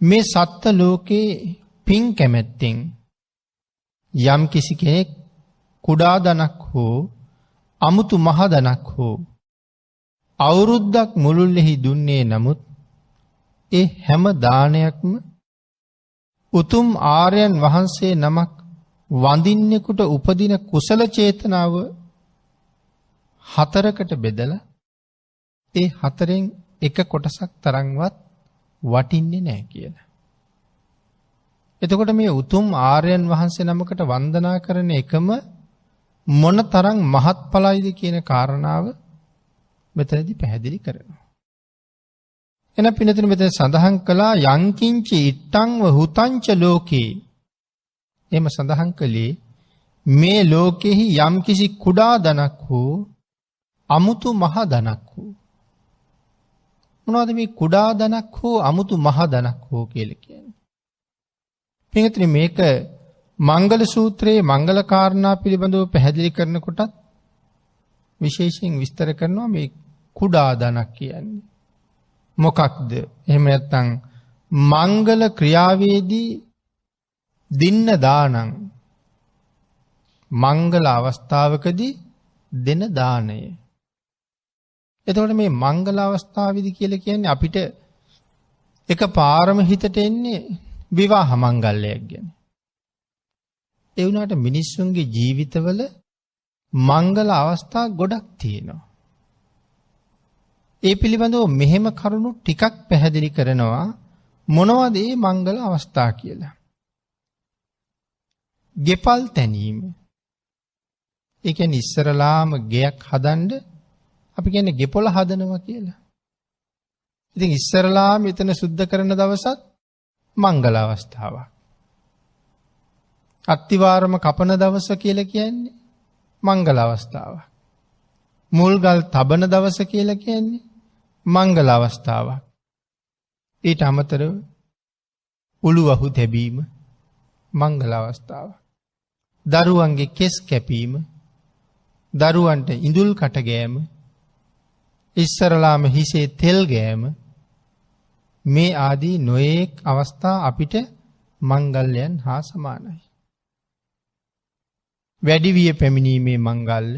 මේ සත්ත ලෝකයේ පින් කැමැත්තෙන් යම් කිසි කෙනෙක් කුඩා දනක් හෝ අමුතු මහදනක් හෝ අවුරුද්දක් මුළුල්ලෙහි දුන්නේ නමුත් ඒ හැම දානයක්ම උතුම් ආර්යන් වහන්සේ නමක් වඳින්නෙකුට උපදින කුසල චේතනාව හතරකට බෙදල ඒ හතරෙන් එක කොටසක් තරංවත් වටින්නේ නෑ කියලා. එතකොට මේ උතුම් ආර්යන් වහන්සේ නමකට වන්දනා කරන එකම මොන තරං මහත් පලයිද කියන කාරණාව මෙතනදි පැහැදිලි කරනවා. එන පිනතුන මෙතන සඳහන් කළා යංකින්චි ඉට්ටංව හුතංච ලෝකයේ එම සඳහන් කළේ මේ ලෝකෙහි යම්කිසි කුඩා දනක් හෝ අමුතු මහ දනක් වූ. මොනවද මේ කුඩා දනක් හෝ අමුතු මහ දනක් හෝ කියල කියන. පිහතින මේක මංගල සූත්‍රයේ මංගල කාරණා පිළිබඳව පැහැදිලි කරනකොටත් විශේෂයෙන් විස්තර කරනවා මේ කුඩා දනක් කියන්නේ. මොකක්ද එහෙම ඇත්තං මංගල ක්‍රියාවේදී දින්න දානං මංගල අවස්ථාවකදී දෙන දානය. එතකොට මේ මංගල අවස්ථාවදි කියල කියන්නේ අපිට එක පාරම හිතට එන්නේ විවාහ මංගල්ලයක් ගැන. එවුනාට මිනිස්සුන්ගේ ජීවිතවල මංගල අවස්ථා ගොඩක් තියෙනවා. ඒ පිළිබඳව මෙහෙම කරුණු ටිකක් පැහැදිලි කරනවා මොනවදේ මංගල අවස්ථා කියලා. ගෙපල් තැනීම එක නිස්සරලාම ගෙයක් හදන්ඩ අපි ගැන ගෙපොල හදනවා කියලා. ඉතින් ඉස්සරලා මෙතන සුද්ධ කරන දවසත් මංගල අවස්ථාවක්. අත්තිවාරම කපන දවස කියල කියන්නේ මංගල අවස්ථාවක්. මුල්ගල් තබන දවස කියල කියන්නේ මංගල අවස්ථාවක්. ඊට අමතරව උළුවහු තැබීම මංගල අවස්ථාව. දරුවන්ගේ කෙස් කැපීම දරුවන්ට ඉඳුල් කටගෑම ඉස්සරලාම හිසේ තෙල් ගෑම මේ ආදී නොයෙක් අවස්ථා අපිට මංගල්ලයන් හා සමානයි. වැඩිවිය පැමිණීමේ මංගල්ල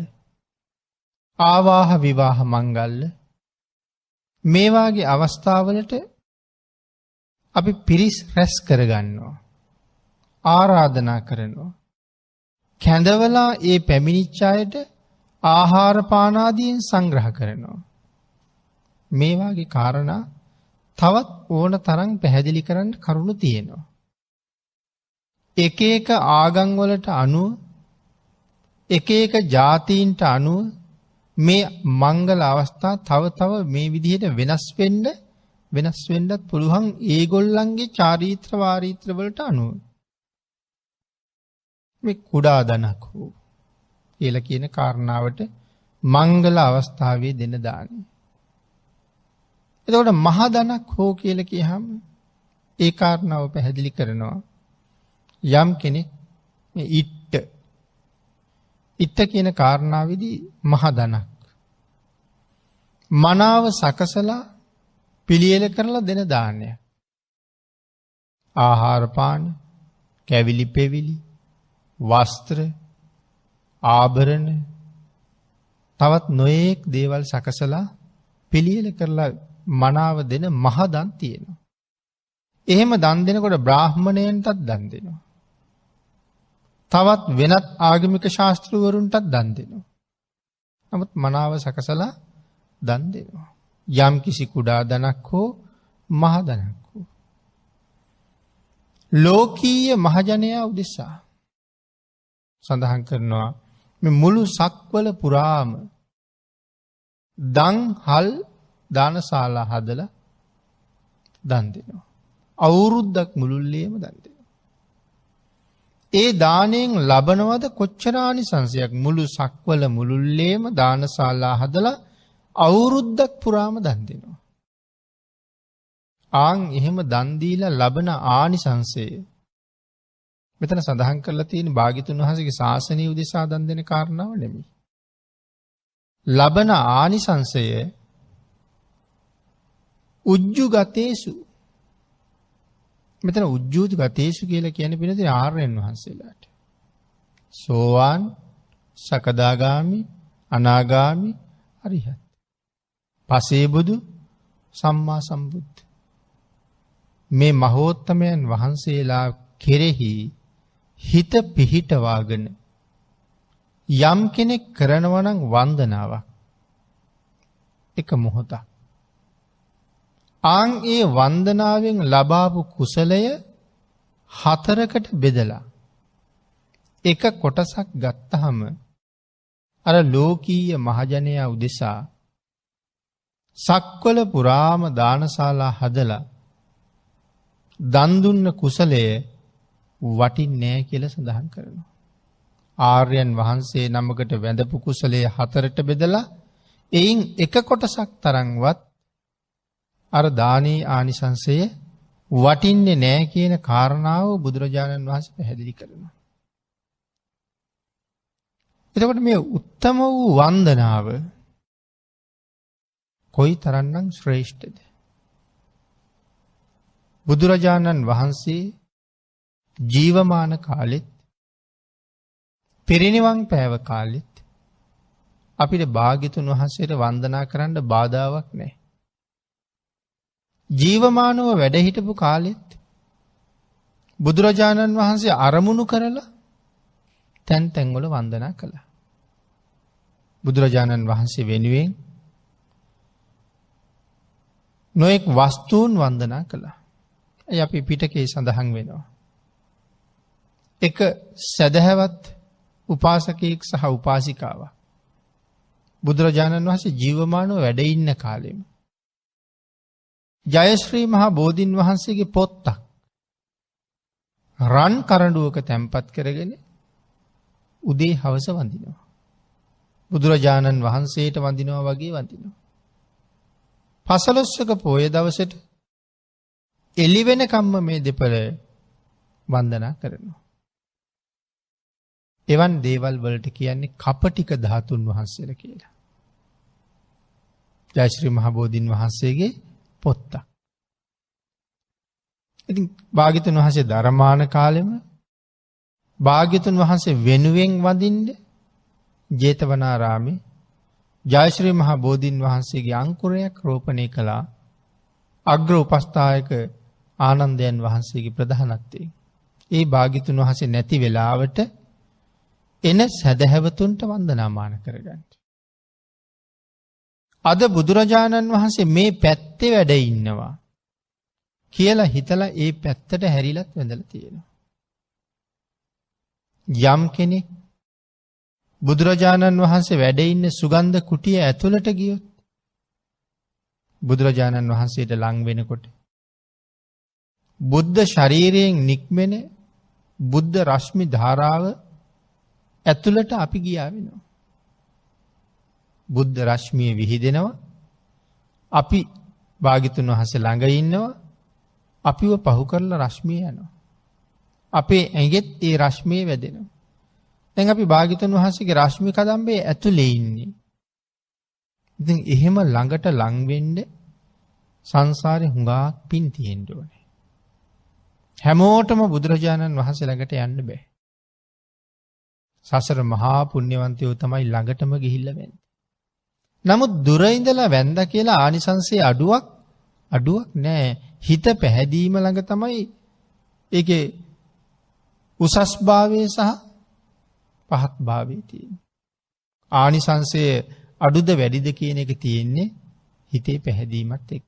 ආවාහ විවාහ මංගල්ල මේවාගේ අවස්ථාවලට අපි පිරිස් රැස් කරගන්නවා. ආරාධනා කරනවා. කැඳවලා ඒ පැමිණිච්චායට ආහාරපානාදීන් සංග්‍රහ කරනවා. මේවාගේ කාරණා තවත් ඕන තරන් පැහැදිලි කරන්න කරුණු තියෙනවා. එක එක ආගංවලට අනුව එක එක ජාතීන්ට අනුව මේ මංගල අවස්ථා තව තව මේ විදිහට වෙනස් වෙන්ඩ වෙනස් වෙන්ඩත් පුළුවන් ඒගොල්ලන්ගේ චාරීත්‍ර වාරීත්‍රවලට අනුව. මේ කුඩා දනක් වූ කියල කියන කාරණාවට මංගල අවස්ථාවේ දෙන දානී. එතකොට මහදනක් හෝ කියල කියහම ඒ කාරණාව පැහැදිලි කරනවා. යම් කෙනෙක් ඉට්ට ඉත්ත කියන කාරණාවදී මහදනක්. මනාව සකසලා පිළියල කරලා දෙන දානය. ආහාරපාන කැවිලි පෙවිලි වස්ත්‍ර ආභරණ තවත් නොයෙක් දේවල් සකසලා පිළියල කරලා මනාව දෙන මහදන් තියෙනවා. එහෙම දන් දෙනකොට බ්‍රාහ්මණයන්ටත් දන් දෙනවා. තවත් වෙනත් ආගමික ශාස්තෘවරුන්ටත් දන් දෙනවා. නමුත් මනාව සකසලා දන් දෙනවා. යම් කිසි කුඩා දනක් හෝ මහදනක් වූ. ලෝකීය මහජනයා උදෙසා සඳහන් කරනවා මුළු සක්වල පුරාම දං හල් දානශාලා හදල දන් දෙනවා. අවුරුද්දක් මුළුල්ලේම දන් දෙනවා. ඒ දානයෙන් ලබනවද කොච්චරානි සංසයක් මුළු සක්වල මුළුල්ලේම දානශාලා හදලා අවුරුද්දක් පුරාම දන් දෙනවා. ආං එහෙම දන්දීලා ලබන ආනිසංසය මෙතන සඳහන් කරලා තියෙන භාගිතුන් වහසගේ ශාසනය උදෙසා දන් දෙන කාරණාව නෙමි. ලබන ආනිසංසය උජ්ජු ගතේසු මෙතන උද්ජූත ගතේසු කියලා කියන පිනති ආර්යයන් වහන්සේලාට. සෝවාන් සකදාගාමි අනාගාමි අරිහත්. පසේබුදු සම්මා සම්බුද්ධ. මේ මහෝත්තමයන් වහන්සේලා කෙරෙහි හිත පිහිටවාගෙන යම් කෙනෙක් කරනවනං වන්දනාවක් එක මොහොතක්. ආං ඒ වන්දනාවෙන් ලබාපු කුසලය හතරකට බෙදලා. එක කොටසක් ගත්තහම අර ලෝකීය මහජනයා උදෙසා සක්වල පුරාම දානශාලා හදලා දන්දුන්න කුසලය වටින් නෑ කියල සඳහන් කරනවා. ආර්යන් වහන්සේ නමකට වැඳපු කුසලේ හතරට බෙදලා එයින් එක කොටසක් තරංවත් අර දානී ආනිසංසය වටින්නේ නෑ කියන කාරණාව බුදුරජාණන් වහස පැහැදිලි කරනවා. එතකොට මේ උත්තම වූ වන්දනාව කොයි තරන්නම් ශ්‍රේෂ්ඨද. බුදුරජාණන් වහන්සේ ජීවමාන කාලෙත් පිරිනිවන් පෑව කාලෙත් අපිට භාගිතුන් වහන්සේට වන්දනා කරන්න බාධාවක් නෑ. ජීවමානව වැඩහිටපු කාලෙත් බුදුරජාණන් වහන්සේ අරමුණු කරලා තැන් තැන්ගොල වන්දනා කළ. බුදුරජාණන් වහන්සේ වෙනුවෙන් නොෙක් වස්තුූන් වන්දනා කළා. ඇ අපි පිටකේ සඳහන් වෙනවා. එක සැදහැවත් උපාසකයෙක් සහ උපාසිකාව. බුදුරජාණන් වහසේ ජීවමානව වැඩඉන්න කාලෙම. ජයශ්‍රී මහා බෝධීන් වහන්සේගේ පොත්තක්. රන් කරඩුවක තැම්පත් කරගෙන උදේ හවස වඳිනවා. බුදුරජාණන් වහන්සේට වඳිනවා වගේ වඳිනවා. පසලොස්සක පෝය දවසට එලිවෙන කම්ම මේ දෙපළ වන්දනා කරනවා. එවන් දේවල් වලට කියන්නේ කපටික ධාතුන් වහන්සේල කියලා. ජයශ්‍රී මහබෝධීන් වහන්සේගේ පොත්තක්. ඉතින් භාගිතන් වහසේ ධර්මාන කාලෙම භාග්‍යතුන් වහන්සේ වෙනුවෙන් වදින්ඩ ජේතවනාරාමි ජයශ්‍රී මහා බෝධීන් වහන්සේගේ අංකුරයක් රෝපණය කළා අග්‍ර උපස්ථායක ආනන්දයන් වහන්සේගේ ප්‍රධානත්තේ. ඒ භාගිතුන් වහසේ නැති වෙලාවට එන සැදැහැවතුන්ට වන්දනාමාන කරගන්නට. අද බුදුරජාණන් වහන්සේ මේ පැත්තේ වැඩ ඉන්නවා. කියලා හිතලා ඒ පැත්තට හැරිලත් වැඳල තියෙනවා. යම් කෙනෙක් බුදුරජාණන් වහන්සේ වැඩඉන්න සුගන්ධ කුටිය ඇතුළට ගියොත් බුදුරජාණන් වහන්සේට ලංවෙනකොට. බුද්ධ ශරීරයෙන් නික්මෙන බුද්ධ රශ්මි ධාරාව ඇතුළට අපි ගියා වෙනවා. බුද්ධ රශ්මිය විහිදෙනවා අපි භාගිතුන් වහස ළඟ ඉන්නවා අපිව පහු කරලා රශ්මිය යනවා. අපේ ඇගෙත් ඒ රශ්මය වැදෙනවා. තැන් අපි භාගිතන් වහන්සේගේ රශ්මි කදම්බේ ඇතුළේ ඉන්නේ. ඉතින් එහෙම ළඟට ලංවෙන්ඩ සංසාරය හුඟාක් පින් තියෙන්ඩුවනේ. හැමෝටම බුදුරජාණන් වහස ළඟට යන්න බෑ. සසර මහා පුුණ්‍යවන්තයෝ තමයි ළඟටම ගිහිල්ලවෙන්. නමුත් දුරයිඳලා වැන්ද කියලා ආනිසන්සේ අඩුවක් අඩුවක් නෑ හිත පැහැදීම ළඟ තමයි ඒ උසස් භාවය සහ පහත් භාවී තියෙන්. ආනිසංසය අඩුද වැඩිද කියන එක තියෙන්නේ හිතේ පැහැදීමත් එක්.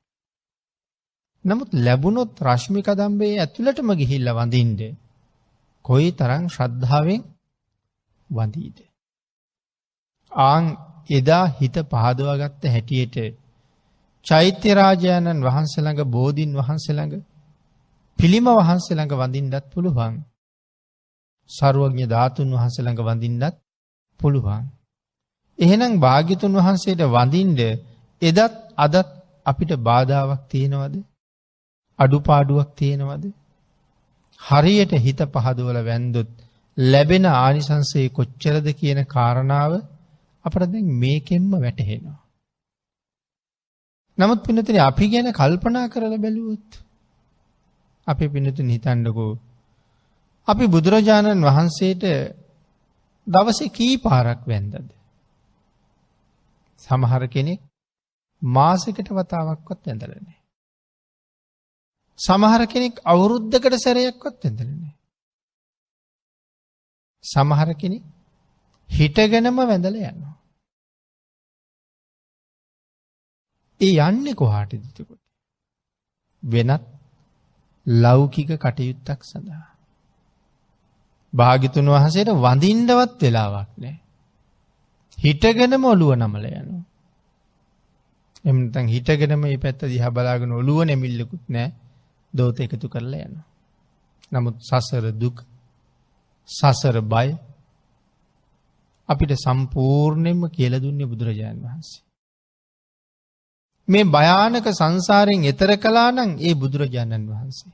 නමුත් ලැබුණොත් රශ්මික දම්බේ ඇතුළටම ගිහිල්ල වඳින්ඩ. කොයි තරං ශ්‍රද්ධාවෙන් වඳීද. ආං එදා හිත පහදවාගත්ත හැටියට චෛත්‍යරාජාණන් වහන්සළඟ බෝධීන් වහන්සළඟ පිළිම වහන්සළඟ වඳින්ඩත් පුළුවන්. සරුවඥ ධාතුන් වහන්සළඟ වඳින්නත් පුළුවන්. එහෙනම් භාගිතුන් වහන්සේට වඳින්ඩ එදත් අදත් අපිට බාධාවක් තියෙනවද. අඩුපාඩුවක් තියෙනවද. හරියට හිත පහදුවල වැන්දුත් ලැබෙන ආනිසන්සේ කොච්චරද කියන කාරණාව අපට දැන් මේකෙන්ම වැටහෙනවා. නමුත් පිනතින අපි ගැන කල්පනා කරල බැලුවොත්. අපි පිනතු හිතන්ඩකෝ. අපි බුදුරජාණන් වහන්සේට දවස කී පාරක් වැන්දද. සමහර කෙනෙක් මාසකට වතාවක්වත් ඇඳලනේ. සමහර කෙනෙක් අවුරුද්ධකට සැරයක්වත් ඇඳලනේ. සමහර කෙනෙක් හිටගෙනම වැඳල යනවා. ඒ යන්නේ කොහාට දිතකොට. වෙනත් ලෞකික කටයුත්තක් සඳහා. භාගිතුන් වහසේට වඳින්ඩවත් වෙලාවක් නෑ. හිටගෙනම ඔළුව නමල යනවා. එමතන් හිටගෙනම මේ පැත්ත දිහ බලාගෙන ඔළුව නැමිල්ලකුත් නෑ දෝත එකතු කරලා යනවා. නමුත් සසර දුක් සසර බය අපිට සම්පූර්ණයෙන්ම කියල දුන්නේ බුදුරජාණන් වහන්සේ. මේ භයානක සංසාරයෙන් එතර කලා නං ඒ බුදුරජාණන් වහන්සේ.